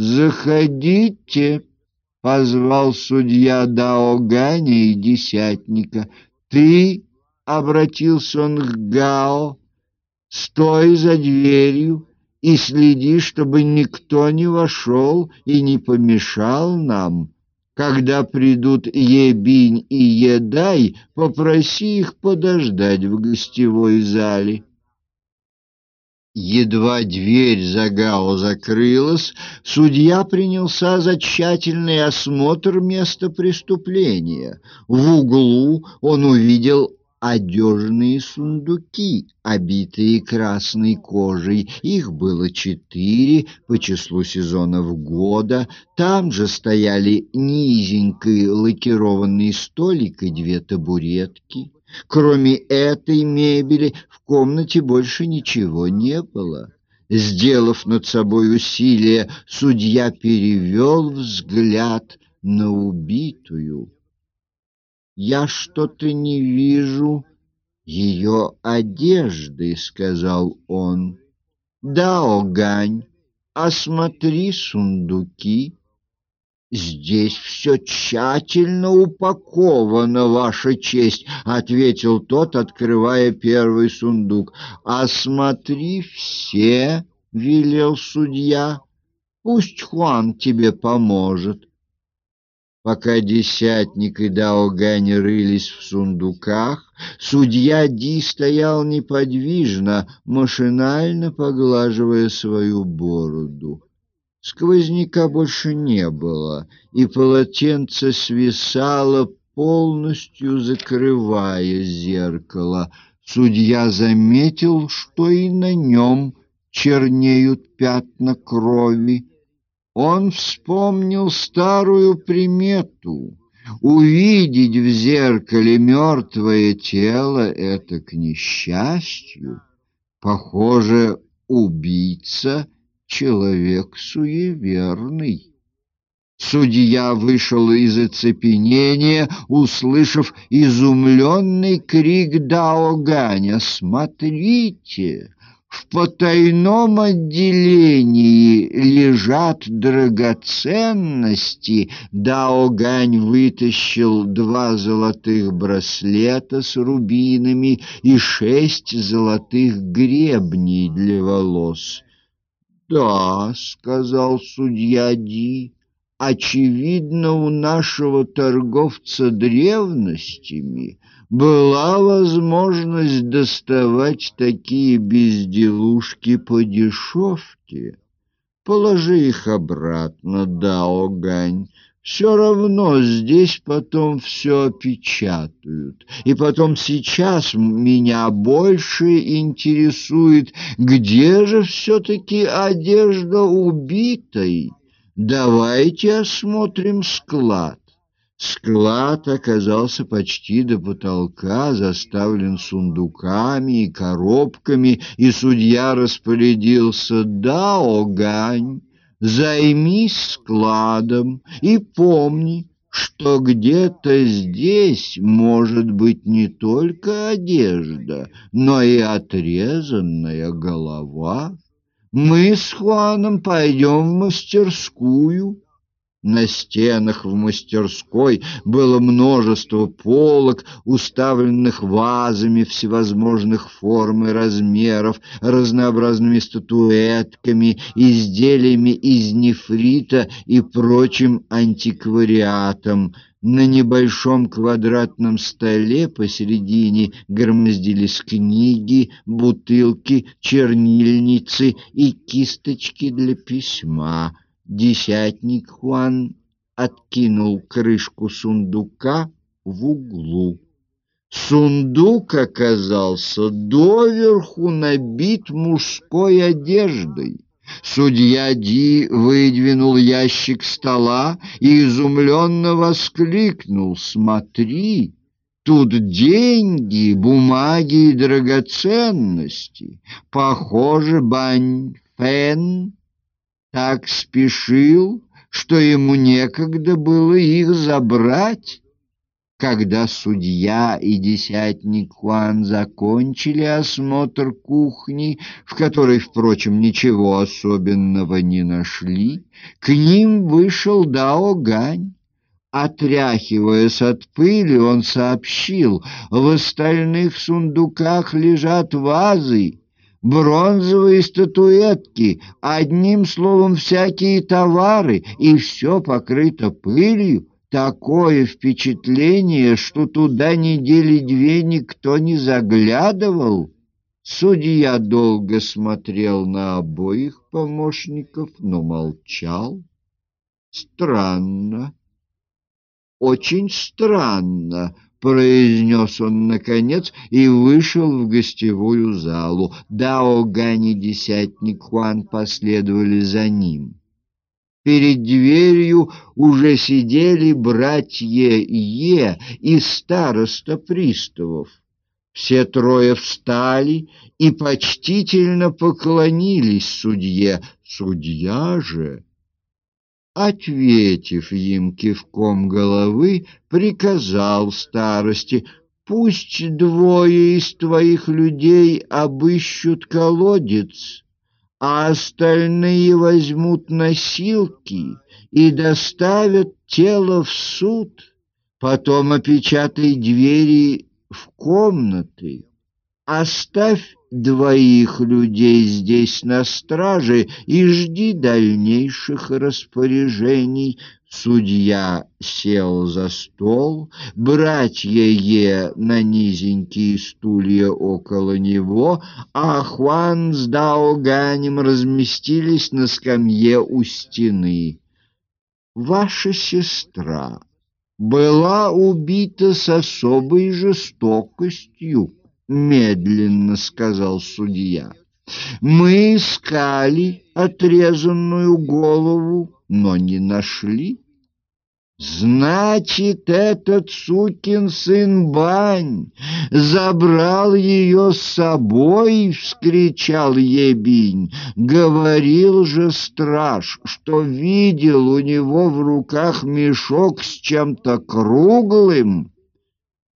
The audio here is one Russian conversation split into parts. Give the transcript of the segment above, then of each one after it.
«Заходите!» — позвал судья Даоганя и десятника. «Ты?» — обратился он к Гао. «Стой за дверью и следи, чтобы никто не вошел и не помешал нам. Когда придут Ебинь и Едай, попроси их подождать в гостевой зале». Едва дверь за Гао закрылась, судья принялся за тщательный осмотр места преступления. В углу он увидел одежные сундуки, обитые красной кожей. Их было четыре по числу сезонов года. Там же стояли низенький лакированный столик и две табуретки. Кроме этой мебели в комнате больше ничего не было. Сделав над собой усилие, судья перевел взгляд на убитую. «Я что-то не вижу ее одежды», — сказал он. «Да, Огань, осмотри сундуки». «Здесь все тщательно упаковано, Ваша честь», — ответил тот, открывая первый сундук. «Осмотри все», — велел судья, — «пусть Хуан тебе поможет». Пока десятник и Даогань рылись в сундуках, судья Ди стоял неподвижно, машинально поглаживая свою бороду. Сквозняка больше не было, и полотенце свисало, полностью закрывая зеркало. Судья заметил, что и на нем чернеют пятна крови. Он вспомнил старую примету. Увидеть в зеркале мертвое тело — это к несчастью. Похоже, убийца — человек суеверный. Судья вышел из оцепенения, услышав изумленный крик Даоганя «Смотрите!» В потайном отделении лежат драгоценности. Даогань вытащил два золотых браслета с рубинами и шесть золотых гребней для волос. «Да», — сказал судья Ди, — «очевидно, у нашего торговца древностями была возможность доставать такие безделушки по дешевке. Положи их обратно, Даогань». Все равно здесь потом все опечатают. И потом сейчас меня больше интересует, где же все-таки одежда убитой. Давайте осмотрим склад. Склад оказался почти до потолка, заставлен сундуками и коробками, и судья распорядился «Да, Огань!» Займись складом и помни, что где-то здесь может быть не только одежда, но и отрезанная голова. Мы с Хуаном пойдем в мастерскую, на стенах в мастерской было множество полок, уставленных вазами всевозможных форм и размеров, разнообразными статуэтками, изделиями из нефрита и прочим антиквариатом. На небольшом квадратном столе посередине громоздились книги, бутылки, чернильницы и кисточки для письма. Десятник Хуан откинул крышку сундука в углу. Сундук оказался доверху набит мужской одеждой. Судья Ди выдвинул ящик стола и изумленно воскликнул «Смотри!» Тут деньги, бумаги и драгоценности. Похоже, Бань Фэн так спешил, что ему некогда было их забрать. Когда судья и десятник Хуан закончили осмотр кухни, в которой, впрочем, ничего особенного не нашли, к ним вышел Дао Гань. Отряхиваясь от пыли, он сообщил, в остальных сундуках лежат вазы, бронзовые статуэтки, одним словом, всякие товары, и все покрыто пылью. Такое впечатление, что туда недели две никто не заглядывал. Судья долго смотрел на обоих помощников, но молчал. Странно, очень странно, произнес он наконец и вышел в гостевую залу. Дао Гани десятник Хуан последовали за ним. Перед дверью уже сидели братья Е и староста приставов. Все трое встали и почтительно поклонились судье. Судья же, ответив им кивком головы, приказал старости «Пусть двое из твоих людей обыщут колодец» а остальные возьмут носилки и доставят тело в суд, потом опечатай двери в комнаты, оставь двоих людей здесь на страже и жди дальнейших распоряжений. Судья сел за стол, братья Е на низенькие стулья около него, а Хуан с Даоганем разместились на скамье у стены. «Ваша сестра была убита с особой жестокостью», — медленно сказал судья. «Мы искали отрезанную голову, но не нашли. Значит, этот сукин сын Бань забрал ее с собой, вскричал Ебинь. Говорил же страж, что видел у него в руках мешок с чем-то круглым.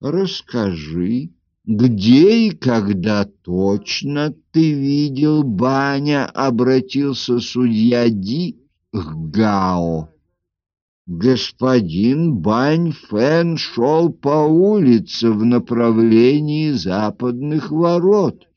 Расскажи, где и когда точно ты видел Баня, обратился судья Ди к Гао. Господин Бань Фэн шел по улице в направлении западных ворот.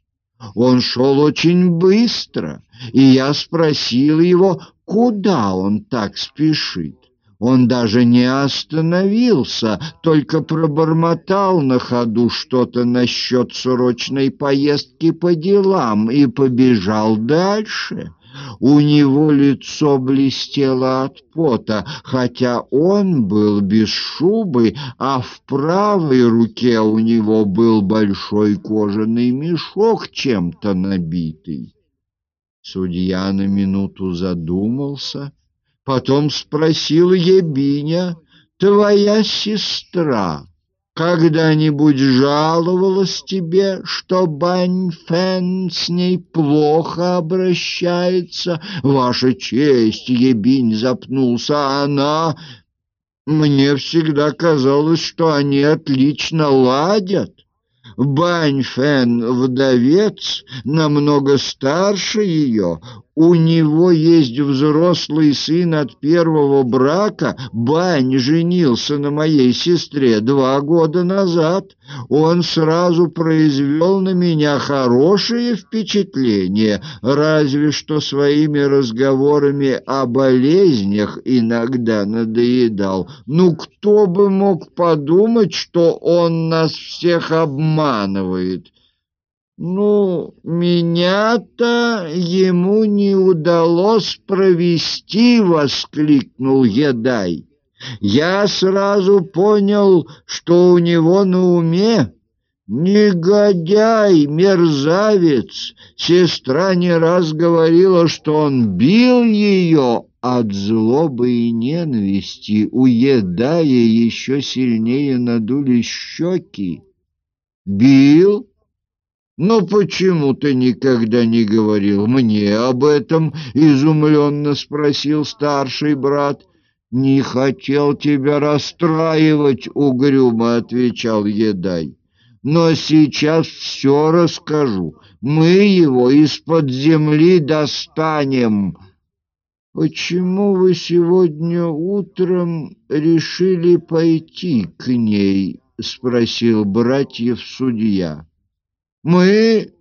Он шел очень быстро, и я спросил его, куда он так спешит. Он даже не остановился, только пробормотал на ходу что-то насчет срочной поездки по делам и побежал дальше. У него лицо блестело от пота, хотя он был без шубы, а в правой руке у него был большой кожаный мешок, чем-то набитый. Судья на минуту задумался, потом спросил Ебиня, «Твоя сестра когда-нибудь жаловалась тебе, что Бань Фэн с ней плохо обращается? Ваша честь, Ебинь запнулся, она... Мне всегда казалось, что они отлично ладят. Бань Фэн вдовец, намного старше ее, у него есть взрослый сын от первого брака. Бань женился на моей сестре два года назад. Он сразу произвел на меня хорошее впечатление, разве что своими разговорами о болезнях иногда надоедал. Ну, кто бы мог подумать, что он нас всех обманывает?» Ну, меня-то ему не удалось провести, воскликнул Едай. Я сразу понял, что у него на уме. Негодяй, мерзавец. Сестра не раз говорила, что он бил ее от злобы и ненависти, уедая еще сильнее надулись щеки. Бил? «Но почему ты никогда не говорил мне об этом?» — изумленно спросил старший брат. «Не хотел тебя расстраивать», — угрюмо отвечал Едай. «Но сейчас все расскажу. Мы его из-под земли достанем». «Почему вы сегодня утром решили пойти к ней?» — спросил братьев судья. «Мы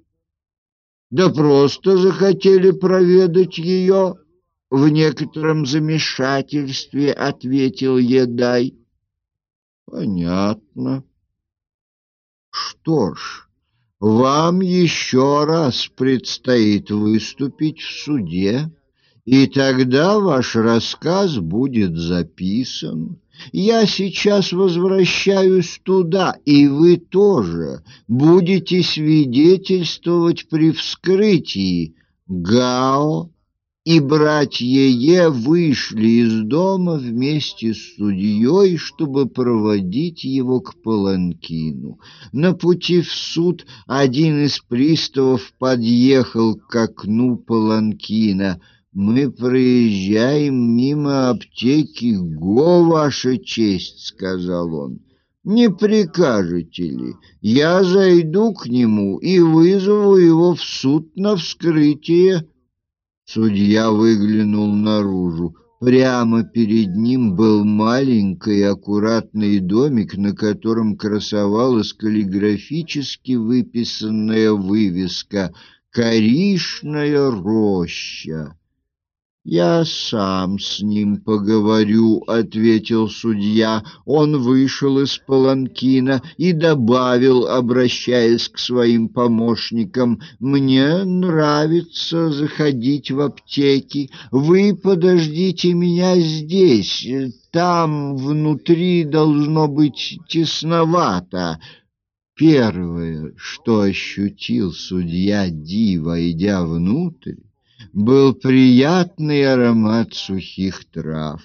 да просто захотели проведать ее». В некотором замешательстве ответил Едай. Понятно. Что ж, вам еще раз предстоит выступить в суде, и тогда ваш рассказ будет записан. Я сейчас возвращаюсь туда, и вы тоже будете свидетельствовать при вскрытии. Гао и братья Е вышли из дома вместе с судьей, чтобы проводить его к Паланкину. На пути в суд один из приставов подъехал к окну Паланкина. «Мы проезжаем мимо аптеки Го, Ваша честь», — сказал он. «Не прикажете ли? Я зайду к нему и вызову его в суд на вскрытие». Судья выглянул наружу. Прямо перед ним был маленький аккуратный домик, на котором красовалась каллиграфически выписанная вывеска «Коришная роща». «Я сам с ним поговорю», — ответил судья. Он вышел из паланкина и добавил, обращаясь к своим помощникам, «Мне нравится заходить в аптеки. Вы подождите меня здесь. Там внутри должно быть тесновато». Первое, что ощутил судья Дива, идя внутрь, был приятный аромат сухих трав.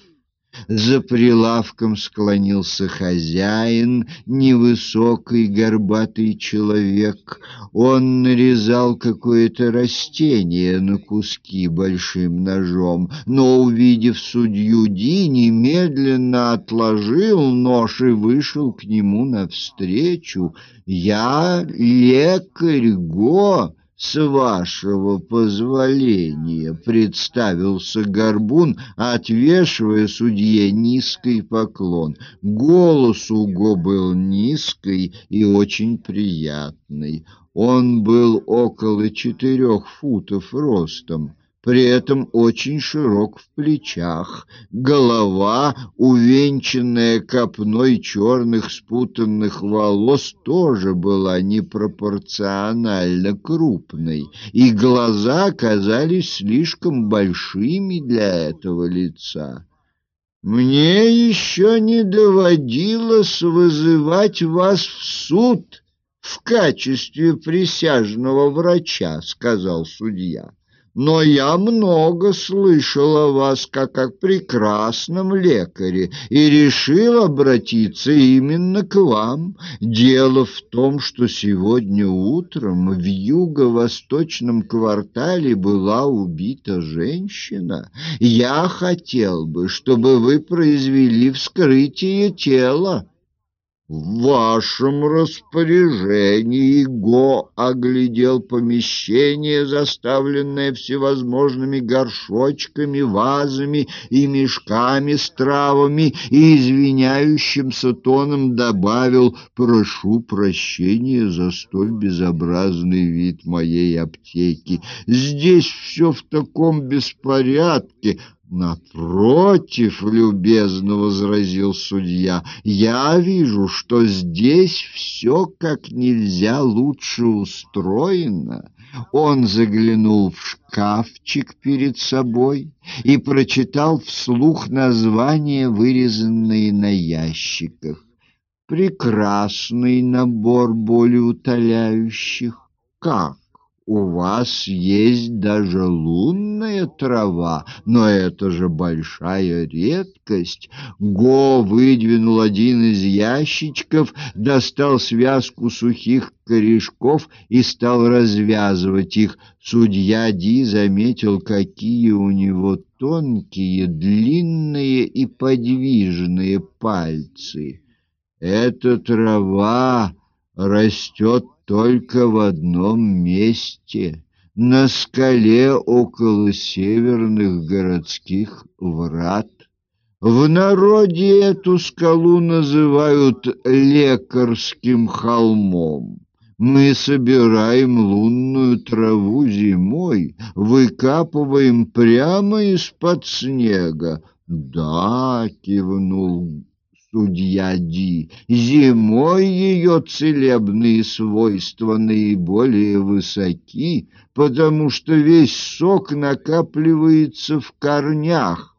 За прилавком склонился хозяин, невысокий горбатый человек. Он нарезал какое-то растение на куски большим ножом, но, увидев судью Ди, немедленно отложил нож и вышел к нему навстречу. «Я лекарь Го!» «С вашего позволения», — представился Горбун, отвешивая судье низкий поклон. Голос у Го был низкий и очень приятный. Он был около четырех футов ростом при этом очень широк в плечах. Голова, увенчанная копной черных спутанных волос, тоже была непропорционально крупной, и глаза казались слишком большими для этого лица. «Мне еще не доводилось вызывать вас в суд» в качестве присяжного врача, — сказал судья но я много слышал о вас как о прекрасном лекаре и решил обратиться именно к вам. Дело в том, что сегодня утром в юго-восточном квартале была убита женщина. Я хотел бы, чтобы вы произвели вскрытие тела. В вашем распоряжении Го оглядел помещение, заставленное всевозможными горшочками, вазами и мешками с травами, и извиняющимся тоном добавил «Прошу прощения за столь безобразный вид моей аптеки. Здесь все в таком беспорядке, Напротив, любезно возразил судья, я вижу, что здесь все как нельзя лучше устроено. Он заглянул в шкафчик перед собой и прочитал вслух названия, вырезанные на ящиках. Прекрасный набор болеутоляющих. Как? У вас есть даже лунная трава, но это же большая редкость. Го выдвинул один из ящичков, достал связку сухих корешков и стал развязывать их. Судья Ди заметил, какие у него тонкие, длинные и подвижные пальцы. Эта трава растет только в одном месте — на скале около северных городских врат. В народе эту скалу называют лекарским холмом. Мы собираем лунную траву зимой, выкапываем прямо из-под снега. Да, кивнул судья Ди. Зимой ее целебные свойства наиболее высоки, потому что весь сок накапливается в корнях.